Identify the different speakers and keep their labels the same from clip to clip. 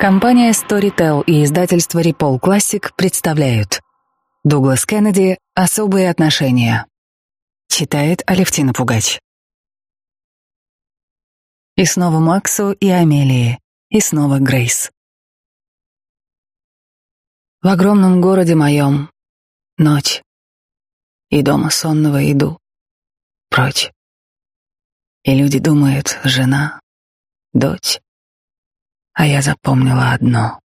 Speaker 1: Компания Storytel и издательство Repol Classic представляют Дуглас Кеннеди «Особые отношения». Читает Алевтина Пугач. И снова Максу и Амелии, и снова Грейс. В огромном городе моем ночь, и дома сонного иду прочь. И люди думают, жена, дочь, а я запомнила одно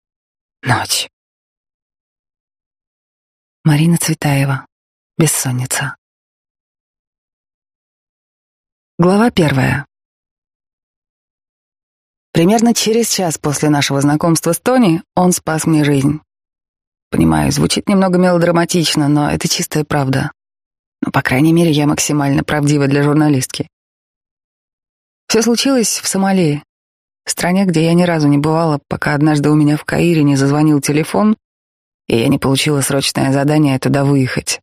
Speaker 1: — ночь. Марина Цветаева. Бессонница. Глава первая. Примерно через час после нашего знакомства с Тони он спас мне жизнь. Понимаю, звучит немного мелодраматично, но это чистая правда. Но, по крайней мере, я максимально правдива для журналистки. Все случилось в Сомали, стране, где я ни разу не бывала, пока однажды у меня в Каире не зазвонил телефон, и я не получила срочное задание туда выехать.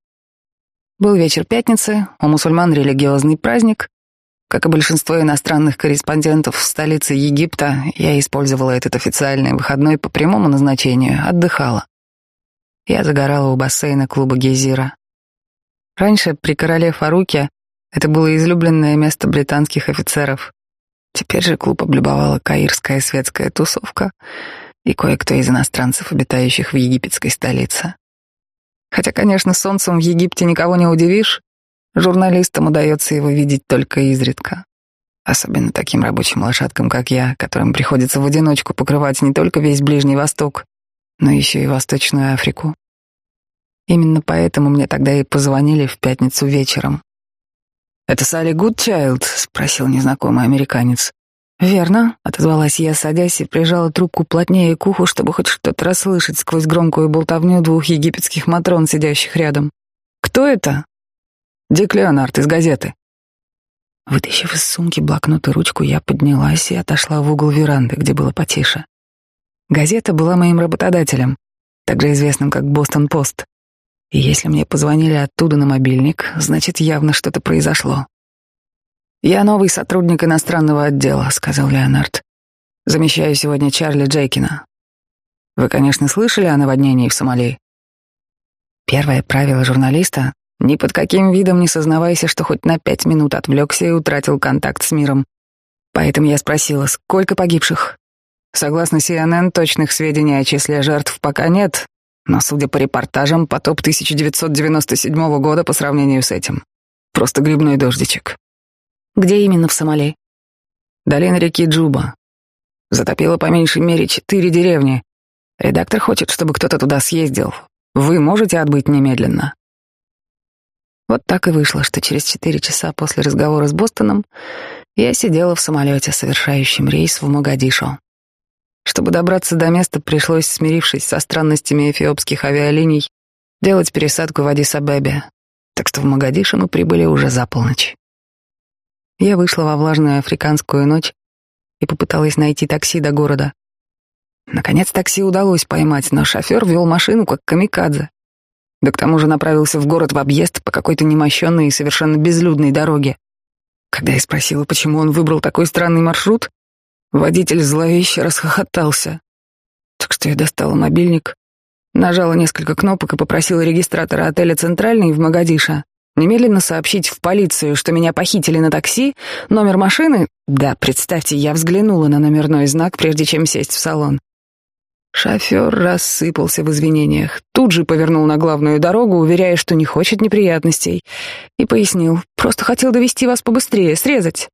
Speaker 1: Был вечер пятницы, у мусульман религиозный праздник. Как и большинство иностранных корреспондентов в столице Египта, я использовала этот официальный выходной по прямому назначению, отдыхала. Я загорала у бассейна клуба Гезира. Раньше при короле Фаруке это было излюбленное место британских офицеров. Теперь же клуб облюбовала каирская светская тусовка и кое-кто из иностранцев, обитающих в египетской столице. Хотя, конечно, солнцем в Египте никого не удивишь, журналистам удается его видеть только изредка. Особенно таким рабочим лошадкам, как я, которым приходится в одиночку покрывать не только весь Ближний Восток, но еще и Восточную Африку. Именно поэтому мне тогда и позвонили в пятницу вечером. «Это Салли Гудчайлд?» — спросил незнакомый американец. «Верно», — отозвалась я, садясь и прижала трубку плотнее к уху, чтобы хоть что-то расслышать сквозь громкую болтовню двух египетских матрон, сидящих рядом. «Кто это?» «Дик Леонард из газеты». Вытащив из сумки блокнот и ручку, я поднялась и отошла в угол веранды, где было потише. Газета была моим работодателем, также известным как «Бостон-Пост». И если мне позвонили оттуда на мобильник, значит, явно что-то произошло. «Я новый сотрудник иностранного отдела», — сказал Леонард. «Замещаю сегодня Чарли Джейкина. Вы, конечно, слышали о наводнении в Сомали?» Первое правило журналиста — ни под каким видом не сознавайся, что хоть на пять минут отвлекся и утратил контакт с миром. Поэтому я спросила, сколько погибших? Согласно CNN, точных сведений о числе жертв пока нет, но, судя по репортажам, потоп 1997 года по сравнению с этим. Просто грибной дождичек. Где именно в Сомали? Долина реки Джуба. Затопило по меньшей мере четыре деревни. Редактор хочет, чтобы кто-то туда съездил. Вы можете отбыть немедленно. Вот так и вышло, что через четыре часа после разговора с Бостоном я сидела в самолете, совершающем рейс в Могадишо. Чтобы добраться до места, пришлось, смирившись со странностями эфиопских авиалиний, делать пересадку в Адис-Абебе, так что в Магадише мы прибыли уже за полночь. Я вышла во влажную африканскую ночь и попыталась найти такси до города. Наконец такси удалось поймать, но шофер вел машину как камикадзе. Да к тому же направился в город в объезд по какой-то немощенной и совершенно безлюдной дороге. Когда я спросила, почему он выбрал такой странный маршрут, Водитель зловеще расхохотался. Так что я достала мобильник, нажала несколько кнопок и попросила регистратора отеля «Центральный» в Магадише немедленно сообщить в полицию, что меня похитили на такси, номер машины... Да, представьте, я взглянула на номерной знак, прежде чем сесть в салон. Шофер рассыпался в извинениях, тут же повернул на главную дорогу, уверяя, что не хочет неприятностей, и пояснил, просто хотел довести вас побыстрее, срезать.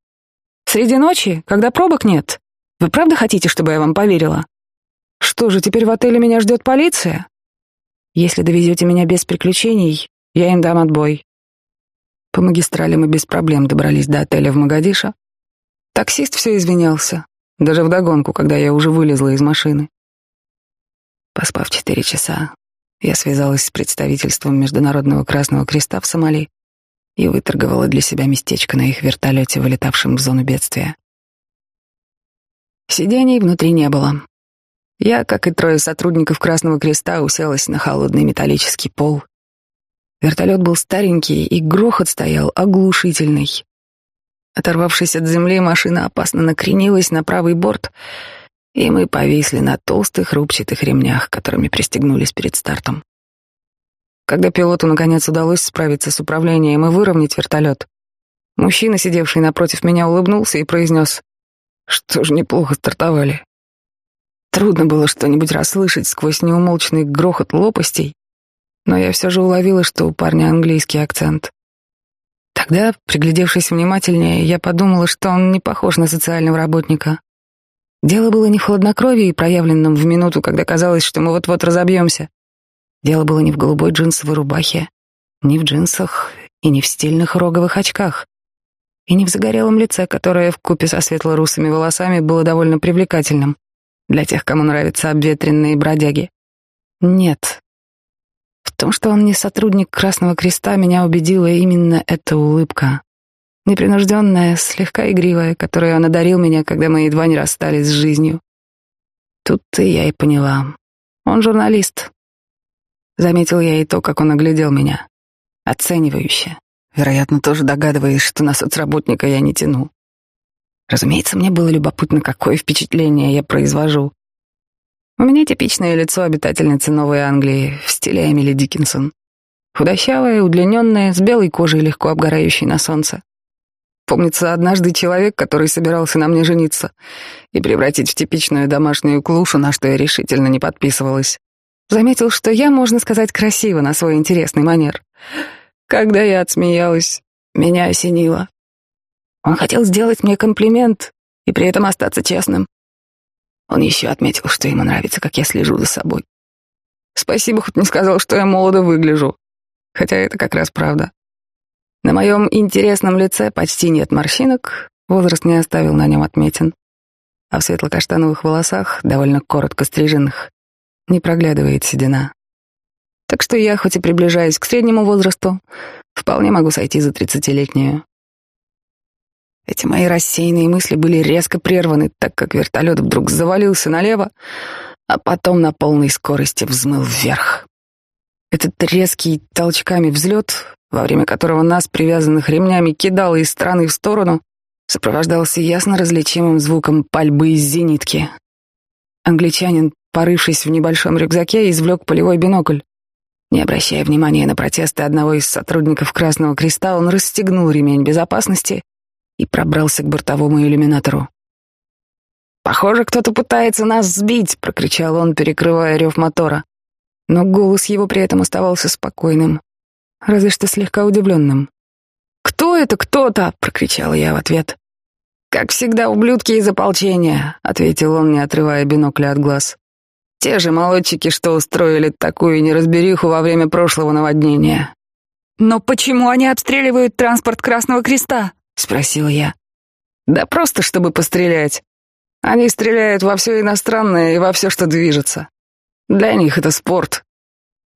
Speaker 1: Среди ночи, когда пробок нет. Вы правда хотите, чтобы я вам поверила? Что же, теперь в отеле меня ждет полиция? Если довезете меня без приключений, я им дам отбой. По магистрали мы без проблем добрались до отеля в Магадиша. Таксист все извинялся, даже вдогонку, когда я уже вылезла из машины. Поспав четыре часа, я связалась с представительством Международного Красного Креста в Сомали и выторговала для себя местечко на их вертолете, вылетавшем в зону бедствия. Сидений внутри не было. Я, как и трое сотрудников Красного Креста, уселась на холодный металлический пол. Вертолет был старенький, и грохот стоял оглушительный. Оторвавшись от земли, машина опасно накренилась на правый борт, и мы повисли на толстых рубчатых ремнях, которыми пристегнулись перед стартом. Когда пилоту наконец удалось справиться с управлением и выровнять вертолет, мужчина, сидевший напротив меня, улыбнулся и произнес, что ж неплохо стартовали. Трудно было что-нибудь расслышать сквозь неумолчный грохот лопастей, но я все же уловила, что у парня английский акцент. Тогда, приглядевшись внимательнее, я подумала, что он не похож на социального работника. Дело было не в хладнокровии, проявленном в минуту, когда казалось, что мы вот-вот разобьемся. Дело было не в голубой джинсовой рубахе, не в джинсах и не в стильных роговых очках, и не в загорелом лице, которое в купе со светло-русыми волосами было довольно привлекательным для тех, кому нравятся обветренные бродяги. Нет. В том, что он не сотрудник Красного Креста, меня убедила именно эта улыбка. Непринужденная, слегка игривая, которую он одарил меня, когда мы едва не расстались с жизнью. Тут-то я и поняла. Он журналист, Заметил я и то, как он оглядел меня. Оценивающе. Вероятно, тоже догадываясь, что на соцработника я не тяну. Разумеется, мне было любопытно, какое впечатление я произвожу. У меня типичное лицо обитательницы Новой Англии в стиле Эмили Диккенсон. Худощавая, удлиненная, с белой кожей, легко обгорающей на солнце. Помнится, однажды человек, который собирался на мне жениться и превратить в типичную домашнюю клушу, на что я решительно не подписывалась, Заметил, что я, можно сказать, красиво на свой интересный манер. Когда я отсмеялась, меня осенило. Он хотел сделать мне комплимент и при этом остаться честным. Он еще отметил, что ему нравится, как я слежу за собой. Спасибо, хоть не сказал, что я молодо выгляжу. Хотя это как раз правда. На моем интересном лице почти нет морщинок, возраст не оставил на нем отметин. А в светло-каштановых волосах, довольно коротко стриженных, не проглядывает седина. Так что я, хоть и приближаюсь к среднему возрасту, вполне могу сойти за тридцатилетнюю. Эти мои рассеянные мысли были резко прерваны, так как вертолет вдруг завалился налево, а потом на полной скорости взмыл вверх. Этот резкий толчками взлет, во время которого нас, привязанных ремнями, кидало из стороны в сторону, сопровождался ясно различимым звуком пальбы из зенитки. Англичанин Порывшись в небольшом рюкзаке, извлек полевой бинокль. Не обращая внимания на протесты одного из сотрудников Красного Креста, он расстегнул ремень безопасности и пробрался к бортовому иллюминатору. «Похоже, кто-то пытается нас сбить!» — прокричал он, перекрывая рев мотора. Но голос его при этом оставался спокойным, разве что слегка удивленным. «Кто это кто-то?» — прокричал я в ответ. «Как всегда, ублюдки из ополчения», — ответил он, не отрывая бинокля от глаз. Те же молодчики, что устроили такую неразбериху во время прошлого наводнения. «Но почему они обстреливают транспорт Красного Креста?» — спросил я. «Да просто, чтобы пострелять. Они стреляют во все иностранное и во все, что движется. Для них это спорт».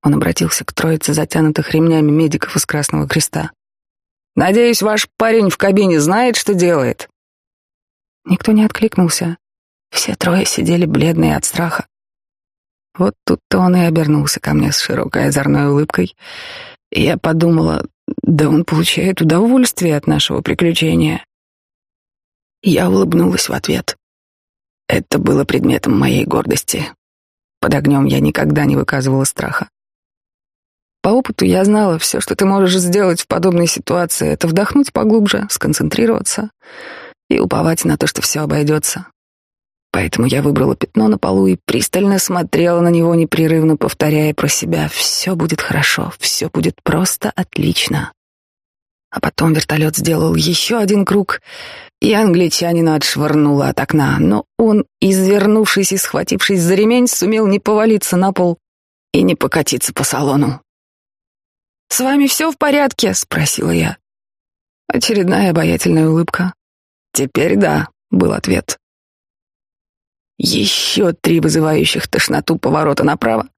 Speaker 1: Он обратился к троице затянутых ремнями медиков из Красного Креста. «Надеюсь, ваш парень в кабине знает, что делает?» Никто не откликнулся. Все трое сидели бледные от страха. Вот тут-то он и обернулся ко мне с широкой озорной улыбкой. И я подумала, да он получает удовольствие от нашего приключения. Я улыбнулась в ответ. Это было предметом моей гордости. Под огнем я никогда не выказывала страха. По опыту я знала, все, что ты можешь сделать в подобной ситуации, это вдохнуть поглубже, сконцентрироваться и уповать на то, что все обойдется. Поэтому я выбрала пятно на полу и пристально смотрела на него, непрерывно повторяя про себя «все будет хорошо, все будет просто отлично». А потом вертолет сделал еще один круг, и англичанина отшвырнуло от окна, но он, извернувшись и схватившись за ремень, сумел не повалиться на пол и не покатиться по салону. «С вами все в порядке?» — спросила я. Очередная обаятельная улыбка. «Теперь да», — был ответ. Еще три вызывающих тошноту поворота направо.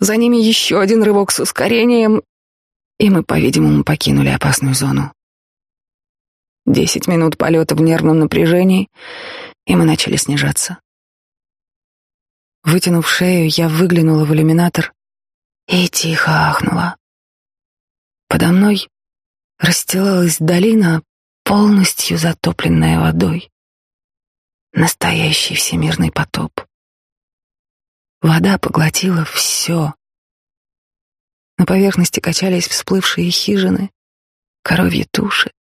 Speaker 1: За ними еще один рывок с ускорением, и мы, по-видимому, покинули опасную зону. Десять минут полета в нервном напряжении, и мы начали снижаться. Вытянув шею, я выглянула в иллюминатор и тихо ахнула. Подо мной расстилалась долина, полностью затопленная водой. Настоящий всемирный потоп. Вода поглотила все. На поверхности качались всплывшие хижины, коровьи туши.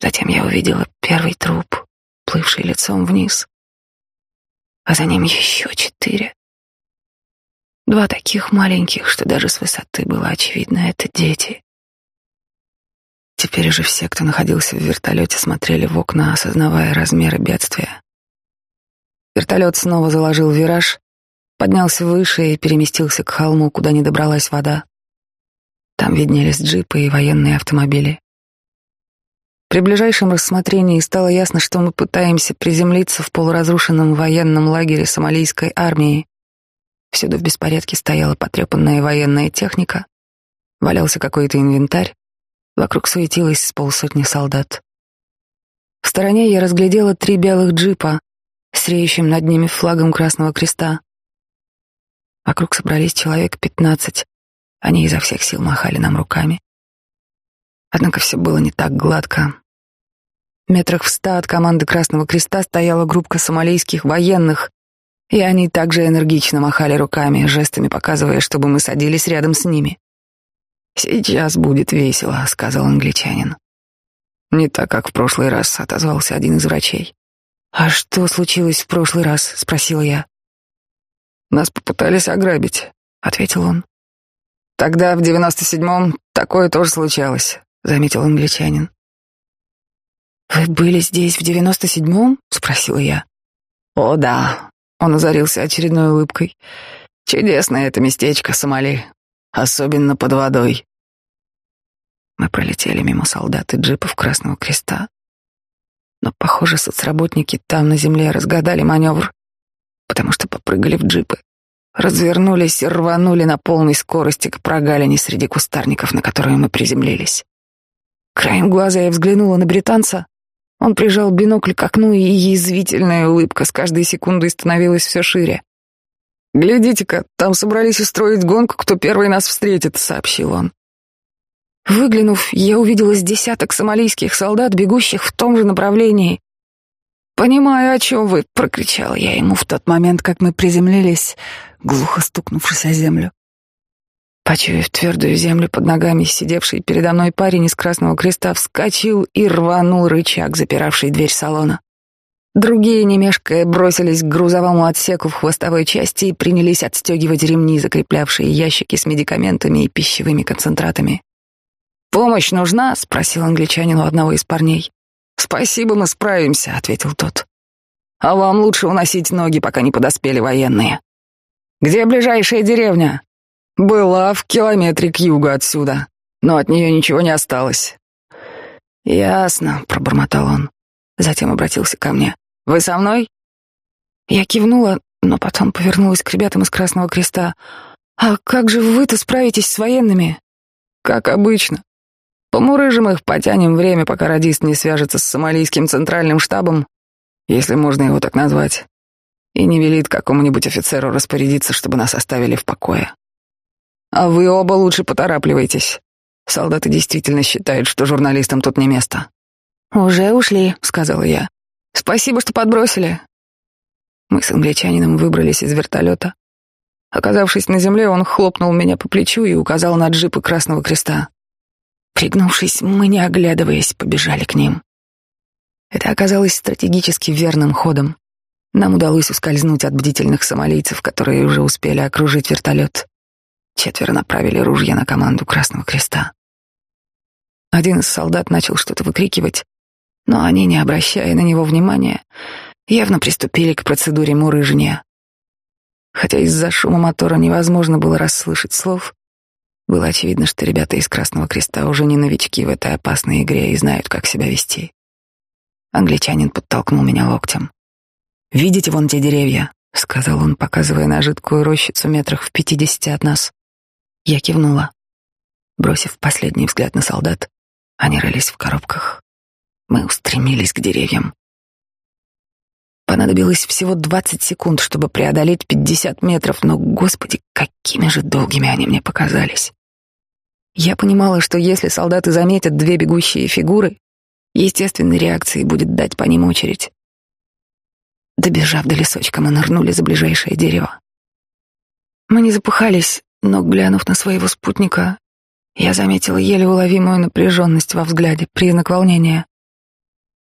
Speaker 1: Затем я увидела первый труп, плывший лицом вниз, а за ним еще четыре. Два таких маленьких, что даже с высоты было очевидно, это дети. Теперь уже все, кто находился в вертолете, смотрели в окна, осознавая размеры бедствия. Вертолет снова заложил вираж, поднялся выше и переместился к холму, куда не добралась вода. Там виднелись джипы и военные автомобили. При ближайшем рассмотрении стало ясно, что мы пытаемся приземлиться в полуразрушенном военном лагере сомалийской армии. Всюду в беспорядке стояла потрепанная военная техника, валялся какой-то инвентарь, вокруг суетилось с полсотни солдат. В стороне я разглядела три белых джипа с над ними флагом Красного Креста. Вокруг собрались человек пятнадцать. Они изо всех сил махали нам руками. Однако все было не так гладко. Метрах в ста от команды Красного Креста стояла группа сомалийских военных, и они также энергично махали руками, жестами показывая, чтобы мы садились рядом с ними. «Сейчас будет весело», — сказал англичанин. «Не так, как в прошлый раз», — отозвался один из врачей. «А что случилось в прошлый раз?» — спросила я. «Нас попытались ограбить», — ответил он. «Тогда, в девяносто седьмом, такое тоже случалось», — заметил англичанин. «Вы были здесь в девяносто седьмом?» — спросила я. «О, да», — он озарился очередной улыбкой. «Чудесное это местечко, Сомали, особенно под водой». Мы пролетели мимо солдат и джипов Красного Креста. Но, похоже, соцработники там на земле разгадали маневр, потому что попрыгали в джипы, развернулись и рванули на полной скорости к прогалине среди кустарников, на которые мы приземлились. Краем глаза я взглянула на британца. Он прижал бинокль к окну, и язвительная улыбка с каждой секундой становилась все шире. «Глядите-ка, там собрались устроить гонку, кто первый нас встретит», — сообщил он. Выглянув, я увидела с десяток сомалийских солдат, бегущих в том же направлении. «Понимаю, о чем вы», — прокричала я ему в тот момент, как мы приземлились, глухо стукнувшись о землю. Почуяв твердую землю под ногами, сидевший передо мной парень из Красного Креста вскочил и рванул рычаг, запиравший дверь салона. Другие, не мешкая, бросились к грузовому отсеку в хвостовой части и принялись отстегивать ремни, закреплявшие ящики с медикаментами и пищевыми концентратами. «Помощь нужна?» — спросил англичанин у одного из парней. «Спасибо, мы справимся», — ответил тот. «А вам лучше уносить ноги, пока не подоспели военные». «Где ближайшая деревня?» «Была в километре к югу отсюда, но от нее ничего не осталось». «Ясно», — пробормотал он. Затем обратился ко мне. «Вы со мной?» Я кивнула, но потом повернулась к ребятам из Красного Креста. «А как же вы-то справитесь с военными?» «Как обычно. Помурыжим их, потянем время, пока радист не свяжется с сомалийским центральным штабом, если можно его так назвать, и не велит какому-нибудь офицеру распорядиться, чтобы нас оставили в покое. А вы оба лучше поторапливайтесь. Солдаты действительно считают, что журналистам тут не место. «Уже ушли», — сказала я. «Спасибо, что подбросили». Мы с англичанином выбрались из вертолета. Оказавшись на земле, он хлопнул меня по плечу и указал на джипы Красного Креста. Пригнувшись, мы, не оглядываясь, побежали к ним. Это оказалось стратегически верным ходом. Нам удалось ускользнуть от бдительных сомалийцев, которые уже успели окружить вертолет. Четверо направили ружья на команду Красного Креста. Один из солдат начал что-то выкрикивать, но они, не обращая на него внимания, явно приступили к процедуре мурыжения. Хотя из-за шума мотора невозможно было расслышать слов, было очевидно, что ребята из Красного Креста уже не новички в этой опасной игре и знают, как себя вести. Англичанин подтолкнул меня локтем. «Видите вон те деревья?» — сказал он, показывая на жидкую рощицу метрах в пятидесяти от нас. Я кивнула. Бросив последний взгляд на солдат, они рылись в коробках. Мы устремились к деревьям. Понадобилось всего двадцать секунд, чтобы преодолеть пятьдесят метров, но, господи, какими же долгими они мне показались. Я понимала, что если солдаты заметят две бегущие фигуры, естественной реакцией будет дать по ним очередь. Добежав до лесочка, мы нырнули за ближайшее дерево. Мы не запыхались, но, глянув на своего спутника, я заметила еле уловимую напряженность во взгляде, признак волнения.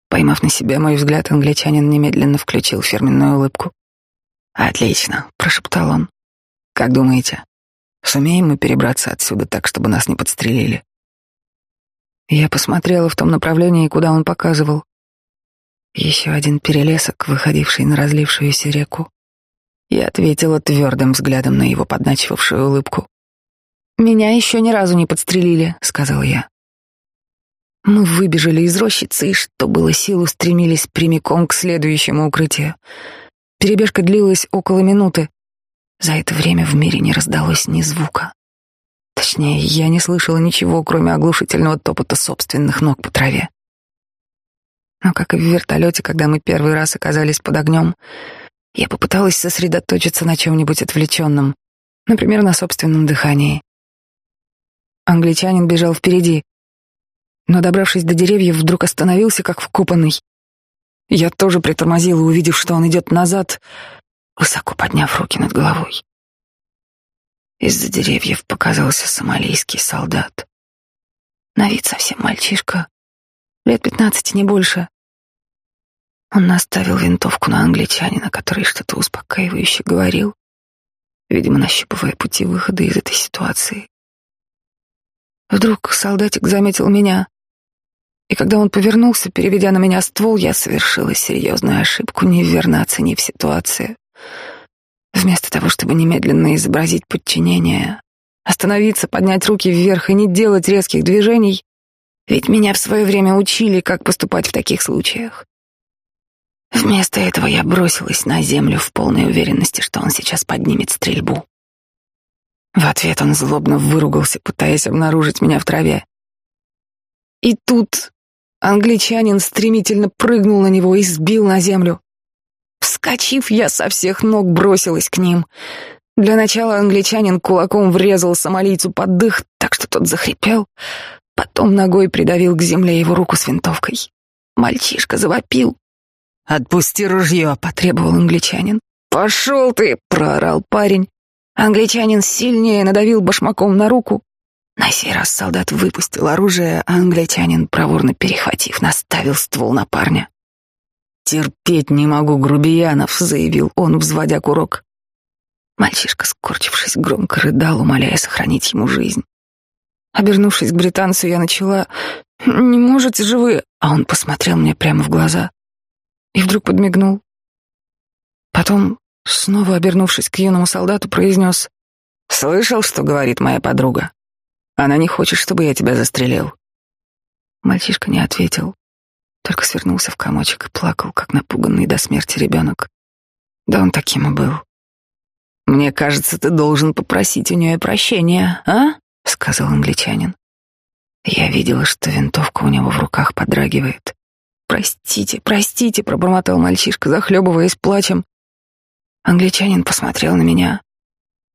Speaker 1: Поймав на себе мой взгляд, англичанин немедленно включил фирменную улыбку. «Отлично», — прошептал он. «Как думаете, сумеем мы перебраться отсюда так, чтобы нас не подстрелили?» Я посмотрела в том направлении, куда он показывал. Еще один перелесок, выходивший на разлившуюся реку. И ответила твердым взглядом на его подначивавшую улыбку. «Меня еще ни разу не подстрелили», — сказал я. Мы выбежали из рощицы и, что было сил, устремились прямиком к следующему укрытию. Перебежка длилась около минуты. За это время в мире не раздалось ни звука. Точнее, я не слышала ничего, кроме оглушительного топота собственных ног по траве. Но, как и в вертолете, когда мы первый раз оказались под огнем, я попыталась сосредоточиться на чем-нибудь отвлеченном, например, на собственном дыхании. Англичанин бежал впереди, но, добравшись до деревьев, вдруг остановился, как вкопанный. Я тоже притормозила, увидев, что он идет назад, высоко подняв руки над головой. Из-за деревьев показался сомалийский солдат. На вид совсем мальчишка, лет пятнадцати, не больше. Он наставил винтовку на англичанина, который что-то успокаивающе говорил, видимо, нащупывая пути выхода из этой ситуации. Вдруг солдатик заметил меня, и когда он повернулся, переведя на меня ствол, я совершила серьезную ошибку, неверно оценив ситуацию. Вместо того, чтобы немедленно изобразить подчинение, остановиться, поднять руки вверх и не делать резких движений, ведь меня в свое время учили, как поступать в таких случаях. Вместо этого я бросилась на землю в полной уверенности, что он сейчас поднимет стрельбу. В ответ он злобно выругался, пытаясь обнаружить меня в траве. И тут англичанин стремительно прыгнул на него и сбил на землю. Вскочив, я со всех ног бросилась к ним. Для начала англичанин кулаком врезал сомалийцу под дых, так что тот захрипел. Потом ногой придавил к земле его руку с винтовкой. Мальчишка завопил. «Отпусти ружье», — потребовал англичанин. «Пошел ты!» — проорал парень. Англичанин сильнее надавил башмаком на руку. На сей раз солдат выпустил оружие, а англичанин, проворно перехватив, наставил ствол на парня. «Терпеть не могу грубиянов», — заявил он, взводя курок. Мальчишка, скорчившись, громко рыдал, умоляя сохранить ему жизнь. Обернувшись к британцу, я начала «Не можете же вы...» А он посмотрел мне прямо в глаза и вдруг подмигнул. Потом, снова обернувшись к юному солдату, произнес «Слышал, что говорит моя подруга? Она не хочет, чтобы я тебя застрелил». Мальчишка не ответил только свернулся в комочек и плакал, как напуганный до смерти ребенок. Да он таким и был. «Мне кажется, ты должен попросить у нее прощения, а?» — сказал англичанин. Я видела, что винтовка у него в руках подрагивает. «Простите, простите», — пробормотал мальчишка, захлебываясь плачем. Англичанин посмотрел на меня.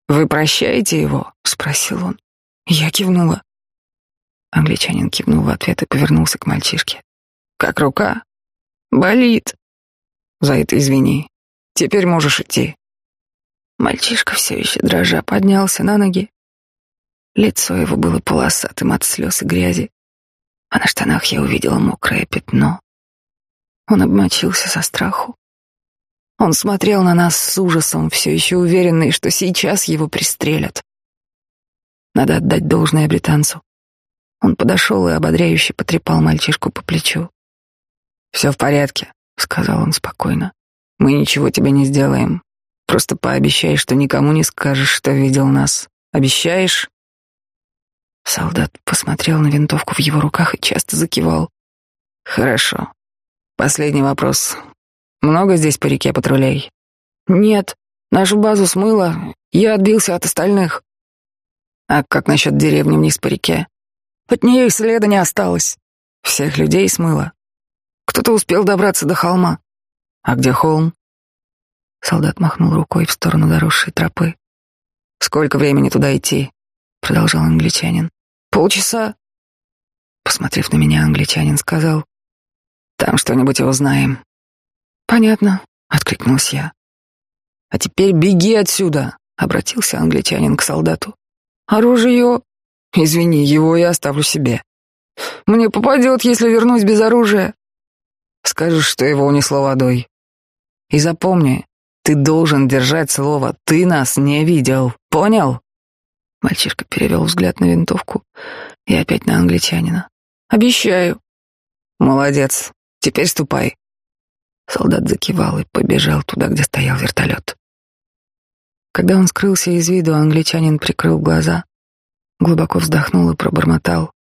Speaker 1: «Вы прощаете его?» — спросил он. Я кивнула. Англичанин кивнул в ответ и повернулся к мальчишке. Как рука? Болит. За это извини. Теперь можешь идти. Мальчишка все еще дрожа поднялся на ноги. Лицо его было полосатым от слез и грязи, а на штанах я увидела мокрое пятно. Он обмочился со страху. Он смотрел на нас с ужасом, все еще уверенный, что сейчас его пристрелят. Надо отдать должное британцу. Он подошел и ободряюще потрепал мальчишку по плечу. «Все в порядке», — сказал он спокойно. «Мы ничего тебе не сделаем. Просто пообещай, что никому не скажешь, что видел нас. Обещаешь?» Солдат посмотрел на винтовку в его руках и часто закивал. «Хорошо. Последний вопрос. Много здесь по реке патрулей?» «Нет. Нашу базу смыло. Я отбился от остальных». «А как насчет деревни вниз по реке?» «От нее и следа не осталось. Всех людей смыло. Кто-то успел добраться до холма. А где холм? Солдат махнул рукой в сторону дорожной тропы. Сколько времени туда идти? Продолжал англичанин. Полчаса. Посмотрев на меня, англичанин сказал. Там что-нибудь и узнаем. Понятно. откликнулась я. А теперь беги отсюда, обратился англичанин к солдату. Оружие? Извини, его я оставлю себе. Мне попадет, если вернусь без оружия. Скажешь, что его унесло водой. И запомни, ты должен держать слово. Ты нас не видел. Понял? Мальчишка перевел взгляд на винтовку и опять на англичанина. Обещаю. Молодец. Теперь ступай. Солдат закивал и побежал туда, где стоял вертолет. Когда он скрылся из виду, англичанин прикрыл глаза, глубоко вздохнул и пробормотал.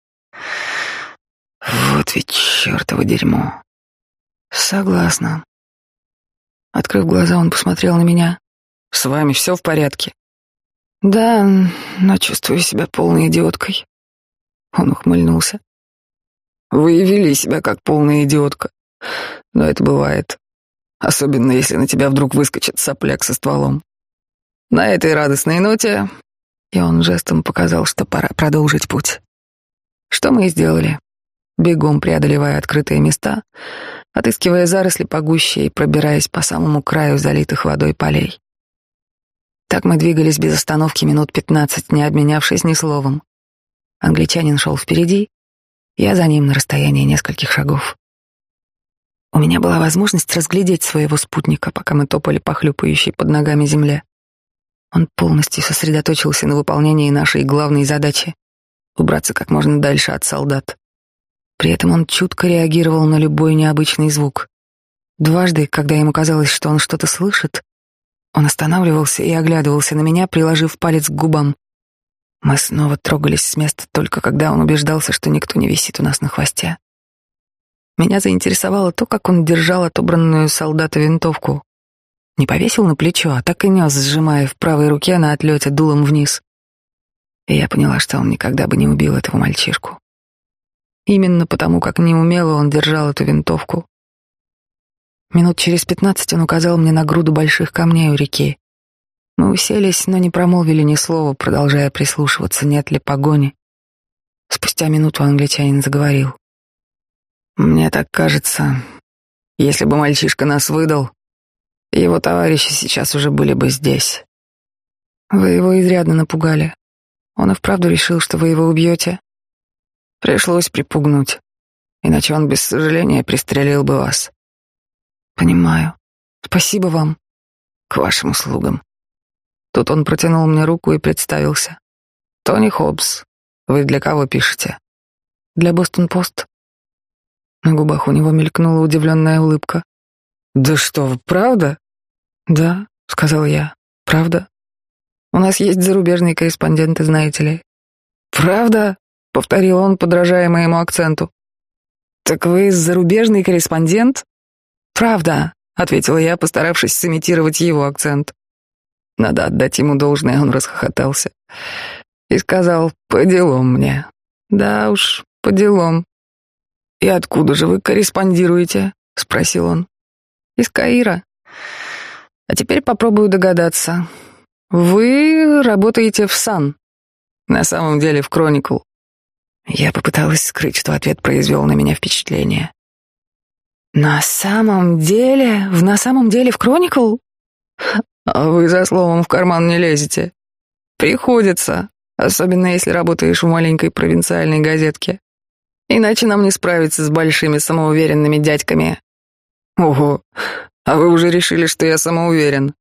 Speaker 1: Вот ведь чертово дерьмо. Согласна. Открыв глаза, он посмотрел на меня. С вами все в порядке? Да, но чувствую себя полной идиоткой. Он ухмыльнулся. Вы вели себя как полная идиотка. Но это бывает. Особенно, если на тебя вдруг выскочит сопляк со стволом. На этой радостной ноте... И он жестом показал, что пора продолжить путь. Что мы и сделали. Бегом преодолевая открытые места, отыскивая заросли погуще и пробираясь по самому краю залитых водой полей. Так мы двигались без остановки минут пятнадцать, не обменявшись ни словом. Англичанин шел впереди, я за ним на расстоянии нескольких шагов. У меня была возможность разглядеть своего спутника, пока мы топали по хлюпающей под ногами земле. Он полностью сосредоточился на выполнении нашей главной задачи — убраться как можно дальше от солдат. При этом он чутко реагировал на любой необычный звук. Дважды, когда ему казалось, что он что-то слышит, он останавливался и оглядывался на меня, приложив палец к губам. Мы снова трогались с места только когда он убеждался, что никто не висит у нас на хвосте. Меня заинтересовало то, как он держал отобранную солдата винтовку. Не повесил на плечо, а так и нес, сжимая в правой руке на отлете дулом вниз. И я поняла, что он никогда бы не убил этого мальчишку. Именно потому, как неумело он держал эту винтовку. Минут через пятнадцать он указал мне на груду больших камней у реки. Мы уселись, но не промолвили ни слова, продолжая прислушиваться, нет ли погони. Спустя минуту англичанин заговорил. Мне так кажется, если бы мальчишка нас выдал, его товарищи сейчас уже были бы здесь. Вы его изрядно напугали. Он и вправду решил, что вы его убьете. Пришлось припугнуть, иначе он без сожаления пристрелил бы вас. Понимаю. Спасибо вам. К вашим услугам. Тут он протянул мне руку и представился. Тони Хоббс. Вы для кого пишете? Для Бостон-Пост. На губах у него мелькнула удивленная улыбка. «Да что, правда?» «Да», — сказал я, — «правда. У нас есть зарубежные корреспонденты, знаете ли». «Правда?» — повторил он, подражая моему акценту. «Так вы зарубежный корреспондент?» «Правда», — ответила я, постаравшись сымитировать его акцент. Надо отдать ему должное, он расхохотался и сказал, «По делам мне». «Да уж, по делам». «И откуда же вы корреспондируете?» — спросил он. «Из Каира». «А теперь попробую догадаться. Вы работаете в САН, на самом деле в Кроникл». Я попыталась скрыть, что ответ произвел на меня впечатление. «На самом деле? В на самом деле в Кроникл?» «А вы за словом в карман не лезете. Приходится, особенно если работаешь в маленькой провинциальной газетке. Иначе нам не справиться с большими самоуверенными дядьками. Ого, а вы уже решили, что я самоуверен.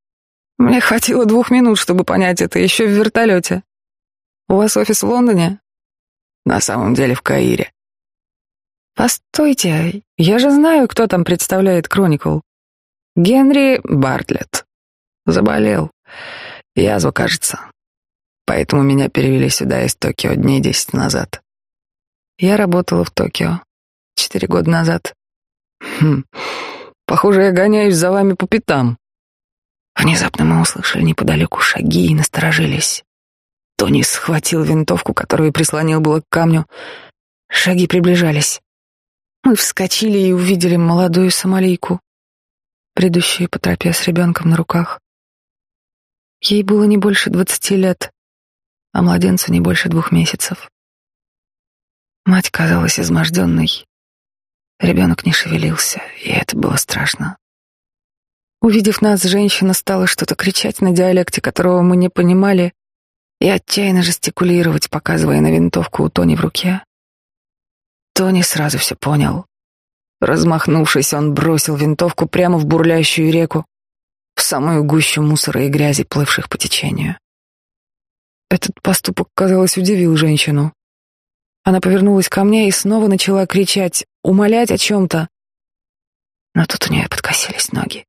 Speaker 1: Мне хватило двух минут, чтобы понять это еще в вертолете. У вас офис в Лондоне? На самом деле в Каире. Постойте, я же знаю, кто там представляет Кроникл. Генри Бартлетт. Заболел. Язва, кажется. Поэтому меня перевели сюда из Токио дней десять назад. Я работала в Токио четыре года назад. Хм, похоже, я гоняюсь за вами по пятам. Внезапно мы услышали неподалеку шаги и насторожились. Тони схватил винтовку, которую прислонил было к камню. Шаги приближались. Мы вскочили и увидели молодую сомалийку, бредущую по тропе с ребенком на руках. Ей было не больше двадцати лет, а младенцу не больше двух месяцев. Мать казалась изможденной. Ребенок не шевелился, и это было страшно. Увидев нас, женщина стала что-то кричать на диалекте, которого мы не понимали, и отчаянно жестикулировать, показывая на винтовку у Тони в руке. Тони сразу все понял. Размахнувшись, он бросил винтовку прямо в бурлящую реку, в самую гущу мусора и грязи, плывших по течению. Этот поступок, казалось, удивил женщину. Она повернулась ко мне и снова начала кричать, умолять о чем-то. Но тут у нее подкосились ноги.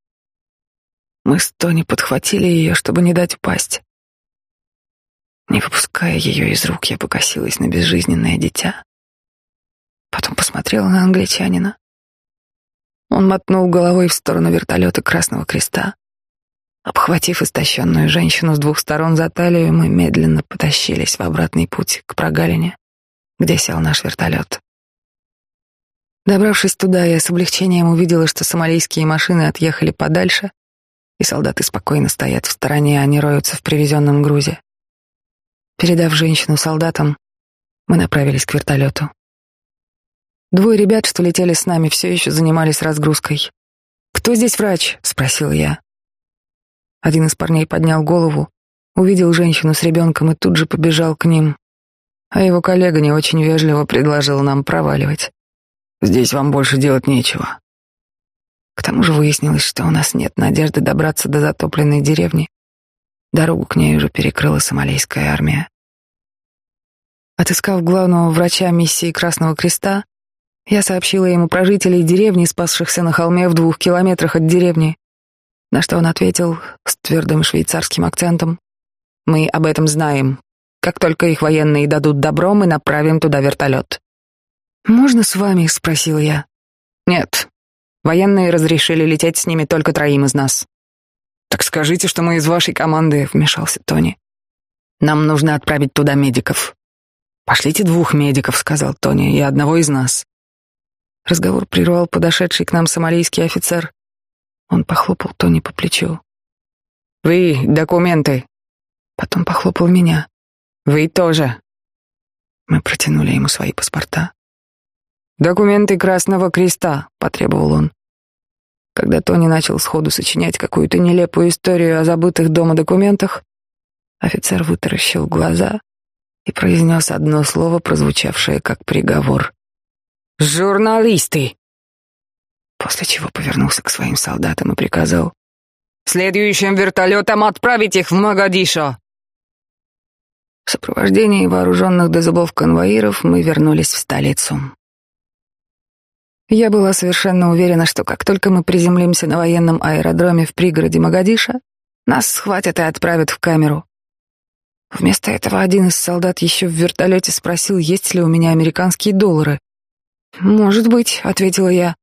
Speaker 1: Мы с Тони подхватили ее, чтобы не дать упасть. Не выпуская ее из рук, я покосилась на безжизненное дитя. Потом посмотрела на англичанина. Он мотнул головой в сторону вертолета Красного Креста. Обхватив истощенную женщину с двух сторон за талию, мы медленно потащились в обратный путь к прогалине, где сел наш вертолет. Добравшись туда, я с облегчением увидела, что сомалийские машины отъехали подальше, и солдаты спокойно стоят в стороне, а не роются в привезенном грузе. Передав женщину солдатам, мы направились к вертолету. Двое ребят, что летели с нами, все еще занимались разгрузкой. «Кто здесь врач?» — спросил я. Один из парней поднял голову, увидел женщину с ребенком и тут же побежал к ним. А его коллега не очень вежливо предложил нам проваливать. «Здесь вам больше делать нечего». К тому же выяснилось, что у нас нет надежды добраться до затопленной деревни. Дорогу к ней уже перекрыла сомалийская армия. Отыскав главного врача миссии Красного Креста, я сообщила ему про жителей деревни, спасшихся на холме в двух километрах от деревни, на что он ответил с твердым швейцарским акцентом. «Мы об этом знаем. Как только их военные дадут добро, мы направим туда вертолет». «Можно с вами?» — спросил я. «Нет. Военные разрешили лететь с ними только троим из нас». «Так скажите, что мы из вашей команды», — вмешался Тони. «Нам нужно отправить туда медиков». «Пошлите двух медиков», — сказал Тони, — «и одного из нас». Разговор прервал подошедший к нам сомалийский офицер. Он похлопал Тони по плечу. «Вы документы!» Потом похлопал меня. «Вы тоже!» Мы протянули ему свои паспорта. «Документы Красного Креста», — потребовал он. Когда Тони начал сходу сочинять какую-то нелепую историю о забытых дома документах, офицер вытаращил глаза и произнес одно слово, прозвучавшее как приговор. «Журналисты!» После чего повернулся к своим солдатам и приказал «Следующим вертолетом отправить их в Магадишо!» В сопровождении вооруженных до зубов конвоиров мы вернулись в столицу. Я была совершенно уверена, что как только мы приземлимся на военном аэродроме в пригороде Магадиша, нас схватят и отправят в камеру. Вместо этого один из солдат еще в вертолете спросил, есть ли у меня американские доллары. «Может быть», — ответила я.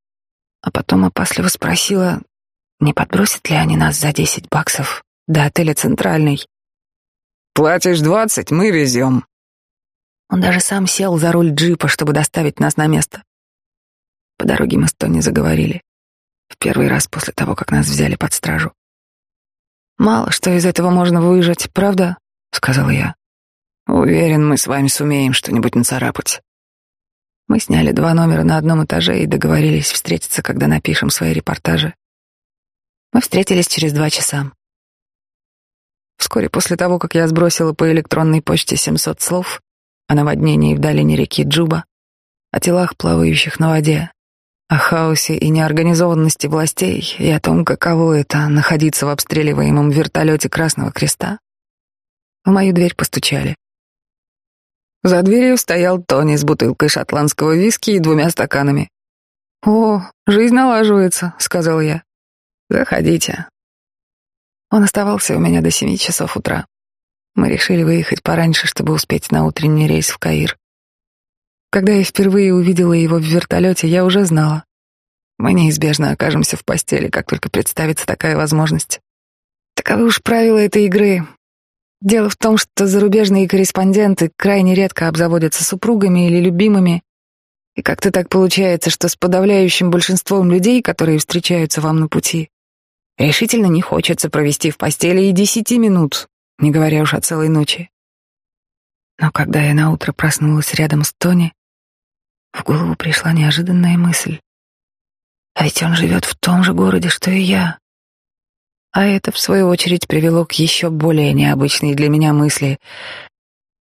Speaker 1: А потом опасливо спросила, не подбросят ли они нас за десять баксов до отеля «Центральный». «Платишь двадцать, мы везем». Он даже сам сел за руль джипа, чтобы доставить нас на место. По дороге мы с Тони заговорили. В первый раз после того, как нас взяли под стражу. «Мало что из этого можно выжать, правда?» — сказал я. «Уверен, мы с вами сумеем что-нибудь нацарапать». Мы сняли два номера на одном этаже и договорились встретиться, когда напишем свои репортажи. Мы встретились через два часа. Вскоре после того, как я сбросила по электронной почте 700 слов о наводнении в долине реки Джуба, о телах, плавающих на воде, о хаосе и неорганизованности властей и о том, каково это — находиться в обстреливаемом вертолете Красного Креста, в мою дверь постучали. За дверью стоял Тони с бутылкой шотландского виски и двумя стаканами. «О, жизнь налаживается», — сказал я. «Заходите». Он оставался у меня до семи часов утра. Мы решили выехать пораньше, чтобы успеть на утренний рейс в Каир. Когда я впервые увидела его в вертолете, я уже знала. Мы неизбежно окажемся в постели, как только представится такая возможность. Таковы уж правила этой игры. Дело в том, что зарубежные корреспонденты крайне редко обзаводятся супругами или любимыми, и как-то так получается, что с подавляющим большинством людей, которые встречаются вам на пути, решительно не хочется провести в постели и десяти минут, не говоря уж о целой ночи. Но когда я наутро проснулась рядом с Тони, в голову пришла неожиданная мысль. А ведь он живет в том же городе, что и я. А это, в свою очередь, привело к еще более необычной для меня мысли,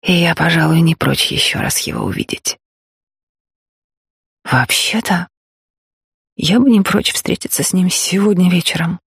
Speaker 1: и я, пожалуй, не прочь еще раз его увидеть. Вообще-то, я бы не прочь встретиться с ним сегодня вечером.